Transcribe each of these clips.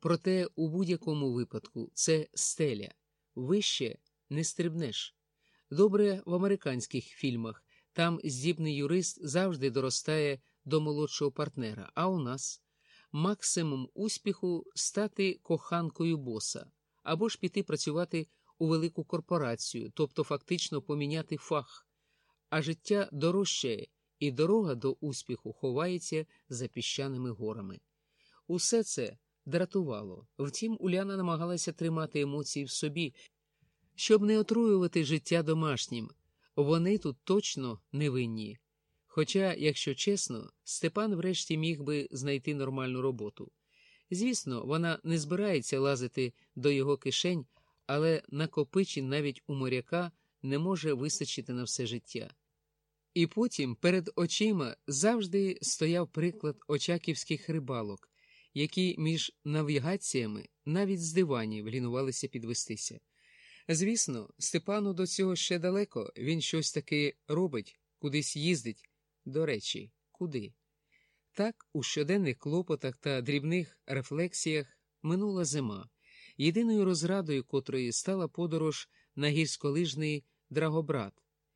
Проте у будь-якому випадку це стеля, вище не стрибнеш. Добре в американських фільмах там здібний юрист завжди доростає до молодшого партнера, а у нас максимум успіху стати коханкою боса або ж піти працювати у велику корпорацію, тобто фактично поміняти фах, а життя дорожчає, і дорога до успіху ховається за піщаними горами. Усе це дратувало. Втім, Уляна намагалася тримати емоції в собі, щоб не отруювати життя домашнім. Вони тут точно невинні. Хоча, якщо чесно, Степан врешті міг би знайти нормальну роботу. Звісно, вона не збирається лазити до його кишень, але накопичень навіть у моряка не може вистачити на все життя. І потім перед очима завжди стояв приклад очаківських рибалок, які між навігаціями навіть з диванів лінувалися підвестися. Звісно, Степану до цього ще далеко, він щось таки робить, кудись їздить. До речі, куди? Так, у щоденних клопотах та дрібних рефлексіях минула зима, єдиною розрадою котрої стала подорож на гірськолижний Драгобрат,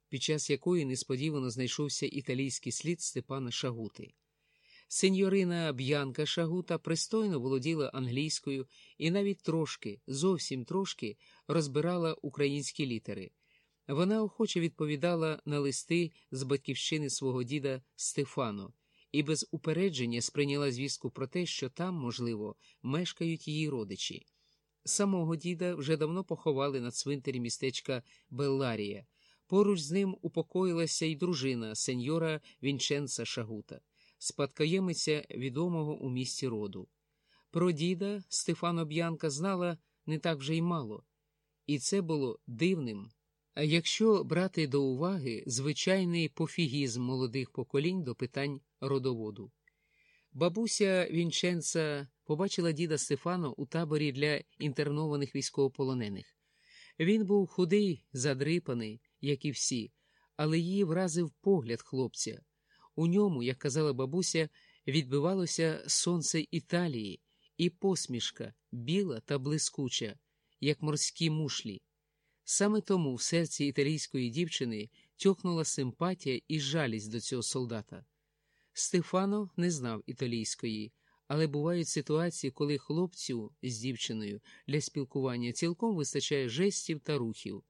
під час якої несподівано знайшовся італійський слід Степана Шагути. Сеньорина Б'янка Шагута пристойно володіла англійською і навіть трошки, зовсім трошки, розбирала українські літери. Вона охоче відповідала на листи з батьківщини свого діда Стефано і без упередження сприйняла звістку про те, що там, можливо, мешкають її родичі. Самого діда вже давно поховали на цвинтарі містечка Белларія. Поруч з ним упокоїлася й дружина сеньора Вінченца Шагута, спадкоємиця відомого у місті роду. Про діда Стефано Б'янка знала не так вже й мало, і це було дивним. А якщо брати до уваги звичайний пофігізм молодих поколінь до питань родоводу, бабуся Вінченца побачила діда Стефано у таборі для інтернованих військовополонених. Він був худий, задрипаний, як і всі, але її вразив погляд хлопця. У ньому, як казала бабуся, відбивалося сонце Італії і посмішка біла та блискуча, як морські мушлі. Саме тому в серці італійської дівчини тьохнула симпатія і жалість до цього солдата. Стефано не знав італійської, але бувають ситуації, коли хлопцю з дівчиною для спілкування цілком вистачає жестів та рухів.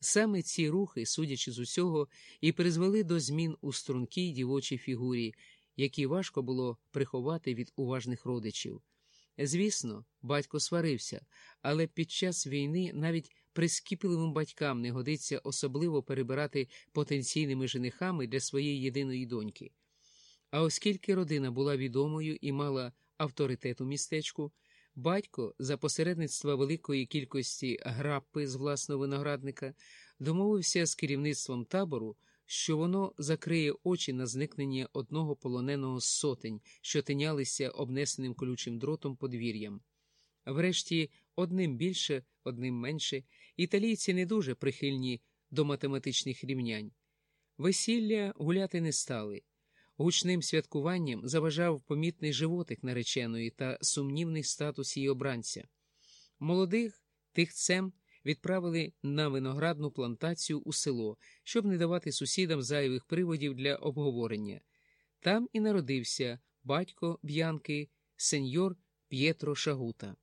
Саме ці рухи, судячи з усього, і призвели до змін у стрункій дівочій фігурі, які важко було приховати від уважних родичів. Звісно, батько сварився, але під час війни навіть прискіпливим батькам не годиться особливо перебирати потенційними женихами для своєї єдиної доньки. А оскільки родина була відомою і мала авторитет у містечку, батько, за посередництва великої кількості граппи з власного виноградника, домовився з керівництвом табору, що воно закриє очі на зникнення одного полоненого з сотень, що тинялися обнесеним колючим дротом подвір'ям. Врешті, одним більше, одним менше, італійці не дуже прихильні до математичних рівнянь. Весілля гуляти не стали. Гучним святкуванням заважав помітний животик нареченої та сумнівний статус її обранця. Молодих тихцем відправили на виноградну плантацію у село, щоб не давати сусідам зайвих приводів для обговорення. Там і народився батько б'янки, сеньор П'єтро Шагута.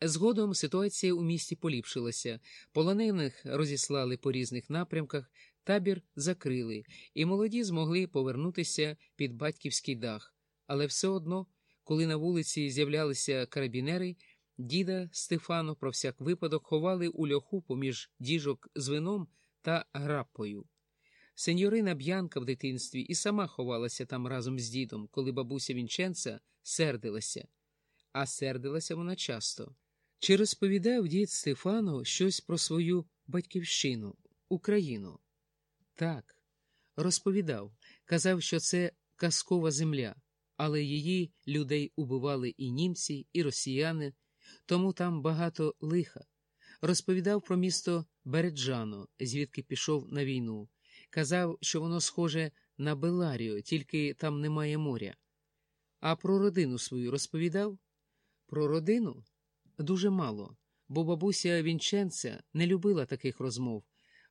Згодом ситуація у місті поліпшилася, полонених розіслали по різних напрямках, табір закрили, і молоді змогли повернутися під батьківський дах. Але все одно, коли на вулиці з'являлися карабінери, діда Стефано про всяк випадок ховали у льоху поміж діжок з вином та граппою. Сеньорина Б'янка в дитинстві і сама ховалася там разом з дідом, коли бабуся Вінченца сердилася, а сердилася вона часто. Чи розповідав дід Стефано щось про свою батьківщину, Україну? Так, розповідав, казав, що це казкова земля, але її людей убивали і німці, і росіяни, тому там багато лиха. Розповідав про місто Береджано, звідки пішов на війну. Казав, що воно схоже на Беларію, тільки там немає моря. А про родину свою розповідав? Про родину дуже мало, бо бабуся Вінченця не любила таких розмов.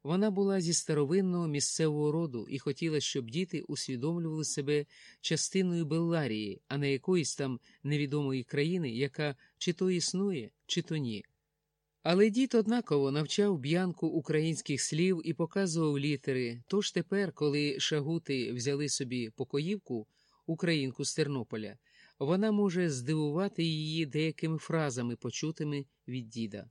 Вона була зі старовинного місцевого роду і хотіла, щоб діти усвідомлювали себе частиною Белларії, а не якоїсь там невідомої країни, яка чи то існує, чи то ні. Але дід однаково навчав б'янку українських слів і показував літери. Тож тепер, коли шагути взяли собі покоївку, українку з Тернополя, вона може здивувати її деякими фразами, почутими від діда.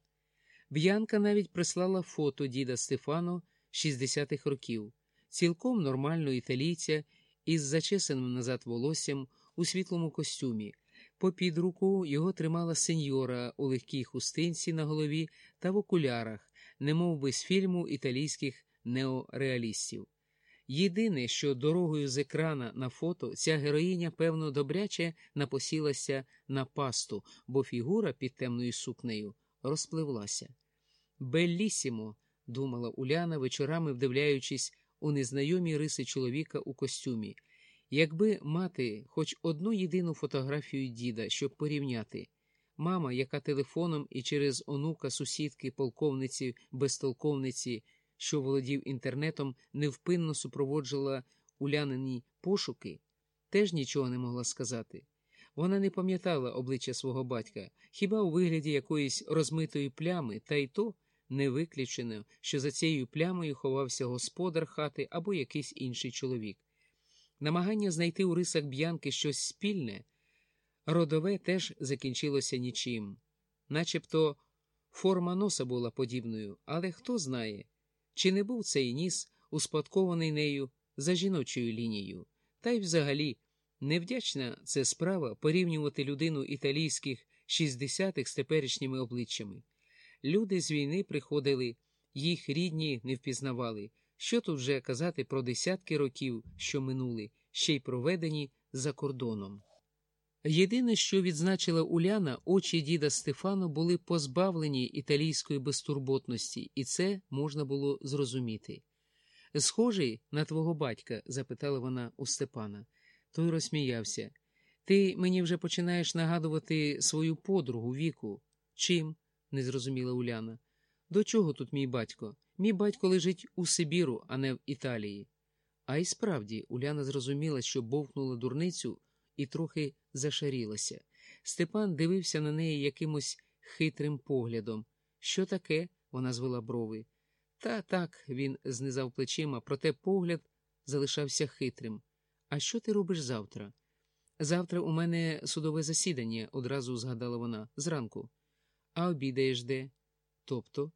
Б'янка навіть прислала фото діда Стефано 60-х років, цілком нормального італійця із зачесаним назад волоссям у світлому костюмі. Попід руку його тримала сеньора у легкій хустинці на голові та в окулярах, немов би з фільму італійських неореалістів. Єдине, що дорогою з екрана на фото ця героїня, певно, добряче напосілася на пасту, бо фігура під темною сукнею розпливлася. Беллісімо, думала Уляна, вечорами вдивляючись у незнайомі риси чоловіка у костюмі. Якби мати хоч одну єдину фотографію діда, щоб порівняти, мама, яка телефоном і через онука сусідки, полковниці, безтолковниці, що володів інтернетом, невпинно супроводжувала улянині пошуки, теж нічого не могла сказати. Вона не пам'ятала обличчя свого батька, хіба у вигляді якоїсь розмитої плями, та й то не виключено, що за цією плямою ховався господар хати або якийсь інший чоловік. Намагання знайти у рисах б'янки щось спільне, родове теж закінчилося нічим, начебто форма носа була подібною, але хто знає, чи не був цей ніс успадкований нею за жіночою лінією, та й взагалі невдячна це справа порівнювати людину італійських 60-х з теперішніми обличчями. Люди з війни приходили, їх рідні не впізнавали. Що тут вже казати про десятки років, що минули, ще й проведені за кордоном. Єдине, що відзначила Уляна, очі діда Стефану були позбавлені італійської безтурботності, і це можна було зрозуміти. Схожий на твого батька? запитала вона у Степана. Той розсміявся. Ти мені вже починаєш нагадувати свою подругу віку. Чим? Не зрозуміла Уляна. До чого тут мій батько? Мій батько лежить у Сибіру, а не в Італії. А й справді Уляна зрозуміла, що бовкнула дурницю і трохи зашарілася. Степан дивився на неї якимось хитрим поглядом. Що таке? вона звела брови. Та так, він знизав плечима, проте погляд залишався хитрим. А що ти робиш завтра? Завтра у мене судове засідання, одразу згадала вона, зранку. А обідаєш де? Тобто,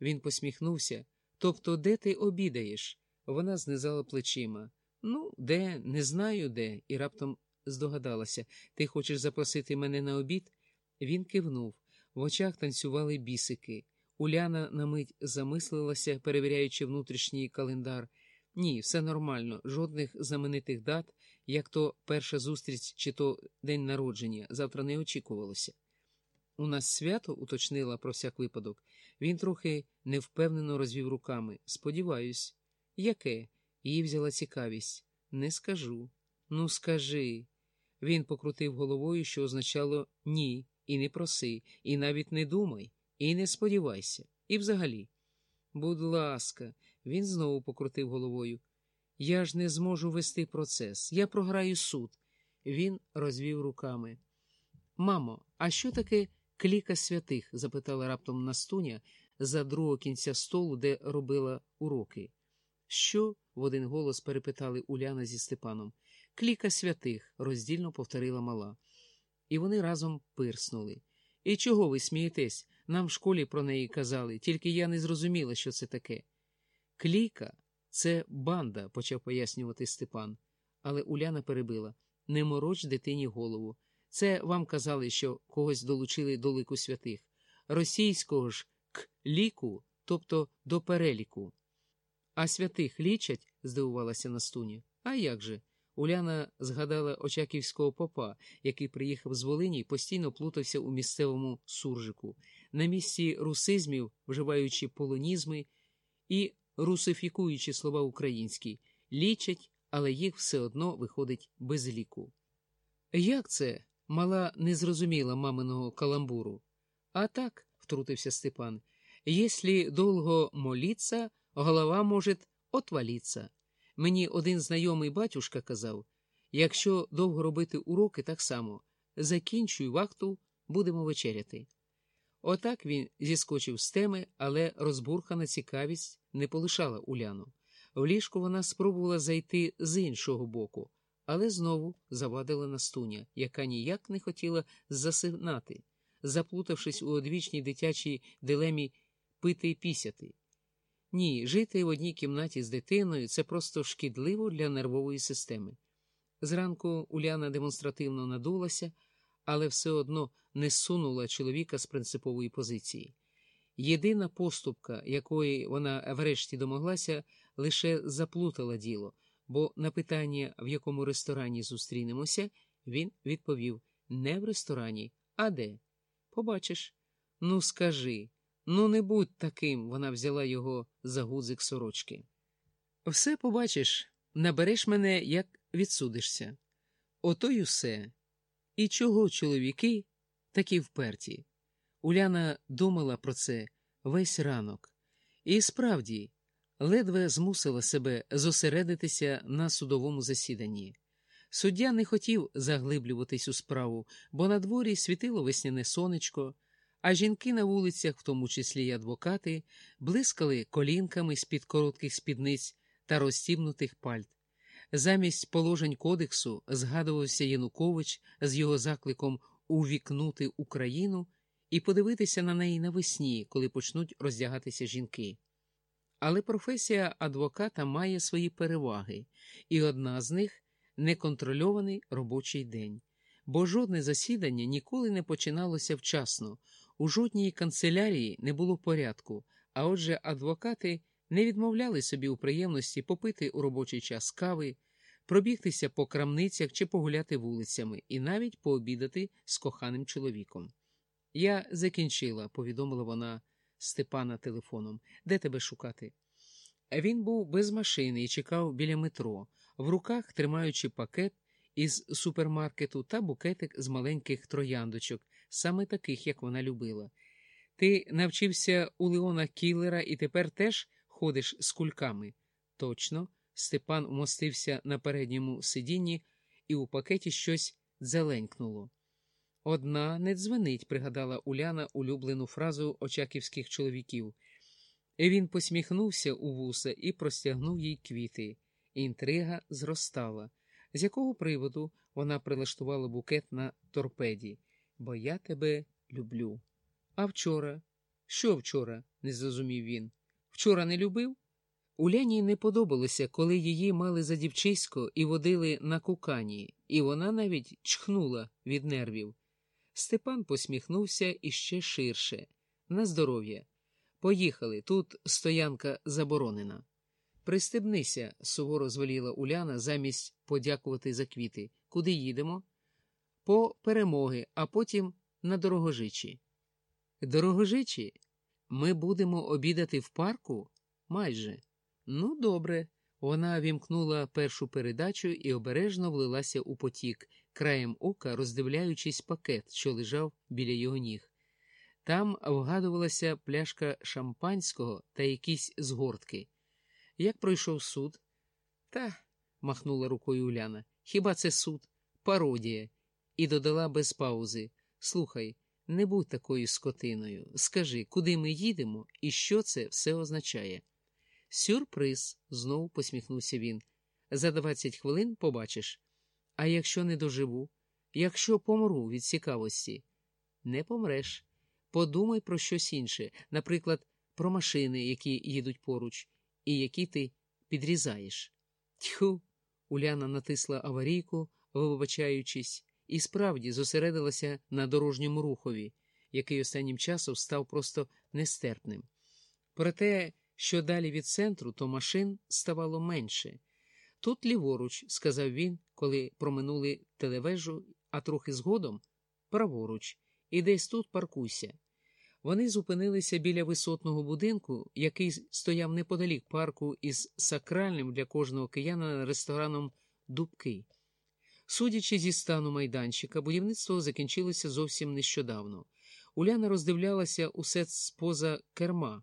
він посміхнувся. Тобто, де ти обідаєш? Вона знизала плечима. Ну, де, не знаю де, і раптом здогадалася. Ти хочеш запросити мене на обід? Він кивнув. В очах танцювали бісики. Уляна на мить замислилася, перевіряючи внутрішній календар. Ні, все нормально, жодних знаменитих дат, як то перша зустріч чи то день народження, завтра не очікувалося. У нас свято, уточнила про всяк випадок. Він трохи невпевнено розвів руками. Сподіваюсь, яке? Її взяла цікавість. Не скажу. Ну, скажи. Він покрутив головою, що означало ні, і не проси, і навіть не думай, і не сподівайся. І взагалі. Будь ласка, він знову покрутив головою. Я ж не зможу вести процес. Я програю суд. Він розвів руками. Мамо, а що таке кліка святих? запитала раптом Настуня за другого кінця столу, де робила уроки. Що? в один голос перепитали Уляна зі Степаном. Кліка святих, роздільно повторила мала. І вони разом пирснули. І чого ви смієтесь? Нам в школі про неї казали, тільки я не зрозуміла, що це таке. Кліка це банда, почав пояснювати Степан. Але Уляна перебила не мороч дитині голову. Це вам казали, що когось долучили до лику святих. Російського ж к ліку, тобто до переліку. А святих лічать? здивувалася Настуня. А як же? Уляна згадала очаківського попа, який приїхав з Волині і постійно плутався у місцевому суржику, на місці русизмів, вживаючи полонізми і русифікуючи слова українські, лічать, але їх все одно виходить без ліку. Як це? Мала не зрозуміла маминого каламбуру. А так, втрутився Степан, якщо довго моліться, голова може отваліться. Мені один знайомий батюшка казав якщо довго робити уроки, так само закінчуй вахту, будемо вечеряти. Отак він зіскочив з теми, але розбурхана цікавість не полишала Уляну. В ліжку вона спробувала зайти з іншого боку, але знову завадила настуня, яка ніяк не хотіла засинати, заплутавшись у одвічній дитячій дилемі пити і пісяти. Ні, жити в одній кімнаті з дитиною це просто шкідливо для нервової системи. Зранку Уляна демонстративно надулася, але все одно не сунула чоловіка з принципової позиції. Єдина поступка, якої вона врешті домоглася, лише заплутала діло, бо на питання, в якому ресторані зустрінемося, він відповів не в ресторані, а де? Побачиш. Ну, скажи, ну не будь таким, вона взяла його за гудзик сорочки. Все побачиш, набереш мене, як відсудишся. Ото й усе. І чого чоловіки такі вперті? Уляна думала про це весь ранок, і справді ледве змусила себе зосередитися на судовому засіданні. Суддя не хотів заглиблюватись у справу, бо на дворі світило весняне сонечко, а жінки на вулицях, в тому числі й адвокати, блискали колінками з під коротких спідниць та розстібнутих пальт. Замість положень кодексу згадувався Янукович з його закликом увікнути Україну і подивитися на неї навесні, коли почнуть роздягатися жінки. Але професія адвоката має свої переваги, і одна з них неконтрольований робочий день. Бо жодне засідання ніколи не починалося вчасно, у жодній канцелярії не було порядку, а отже, адвокати не відмовляли собі у приємності попити у робочий час кави, пробігтися по крамницях чи погуляти вулицями і навіть пообідати з коханим чоловіком. Я закінчила, повідомила вона Степана телефоном. Де тебе шукати? Він був без машини і чекав біля метро, в руках тримаючи пакет із супермаркету та букетик з маленьких трояндочок, саме таких, як вона любила. Ти навчився у Леона Кіллера і тепер теж ходиш з кульками. Точно, Степан умостився на передньому сидінні, і у пакеті щось зеленькнуло. Одна не дзвенить, пригадала Уляна улюблену фразу очаківських чоловіків. Він посміхнувся у вуса і простягнув їй квіти. Інтрига зростала. З якого приводу вона прилаштувала букет на торпеді? Бо я тебе люблю. А вчора? Що вчора? не зрозумів він. Вчора не любив? Уляні не подобалося, коли її мали за дівчисько і водили на кукані, і вона навіть чхнула від нервів. Степан посміхнувся іще ширше. На здоров'я. Поїхали, тут стоянка заборонена. Пристебнися, суворо звеліла Уляна замість подякувати за квіти. Куди їдемо? По перемоги, а потім на дорогожичі. Дорогожичі? Ми будемо обідати в парку? Майже. Ну, добре. Вона вімкнула першу передачу і обережно влилася у потік, краєм ока роздивляючись пакет, що лежав біля його ніг. Там вгадувалася пляшка шампанського та якісь згортки. Як пройшов суд? Та, махнула рукою Уляна. Хіба це суд? Пародія. І додала без паузи Слухай, не будь такою скотиною. Скажи, куди ми їдемо і що це все означає? Сюрприз, знову посміхнувся він. За двадцять хвилин побачиш. А якщо не доживу, якщо помру від цікавості, не помреш. Подумай про щось інше, наприклад, про машини, які їдуть поруч, і які ти підрізаєш. Тьху. Уляна натисла аварійку, вибачаючись, і справді зосередилася на дорожньому рухові, який останнім часом став просто нестерпним. Проте, що далі від центру, то машин ставало менше. Тут ліворуч, сказав він, коли проминули телевежу, а трохи згодом праворуч, і десь тут паркуйся. Вони зупинилися біля висотного будинку, який стояв неподалік парку із сакральним для кожного киянина рестораном Дубки. Судячи зі стану майданчика, будівництво закінчилося зовсім нещодавно. Уляна роздивлялася усе поза керма.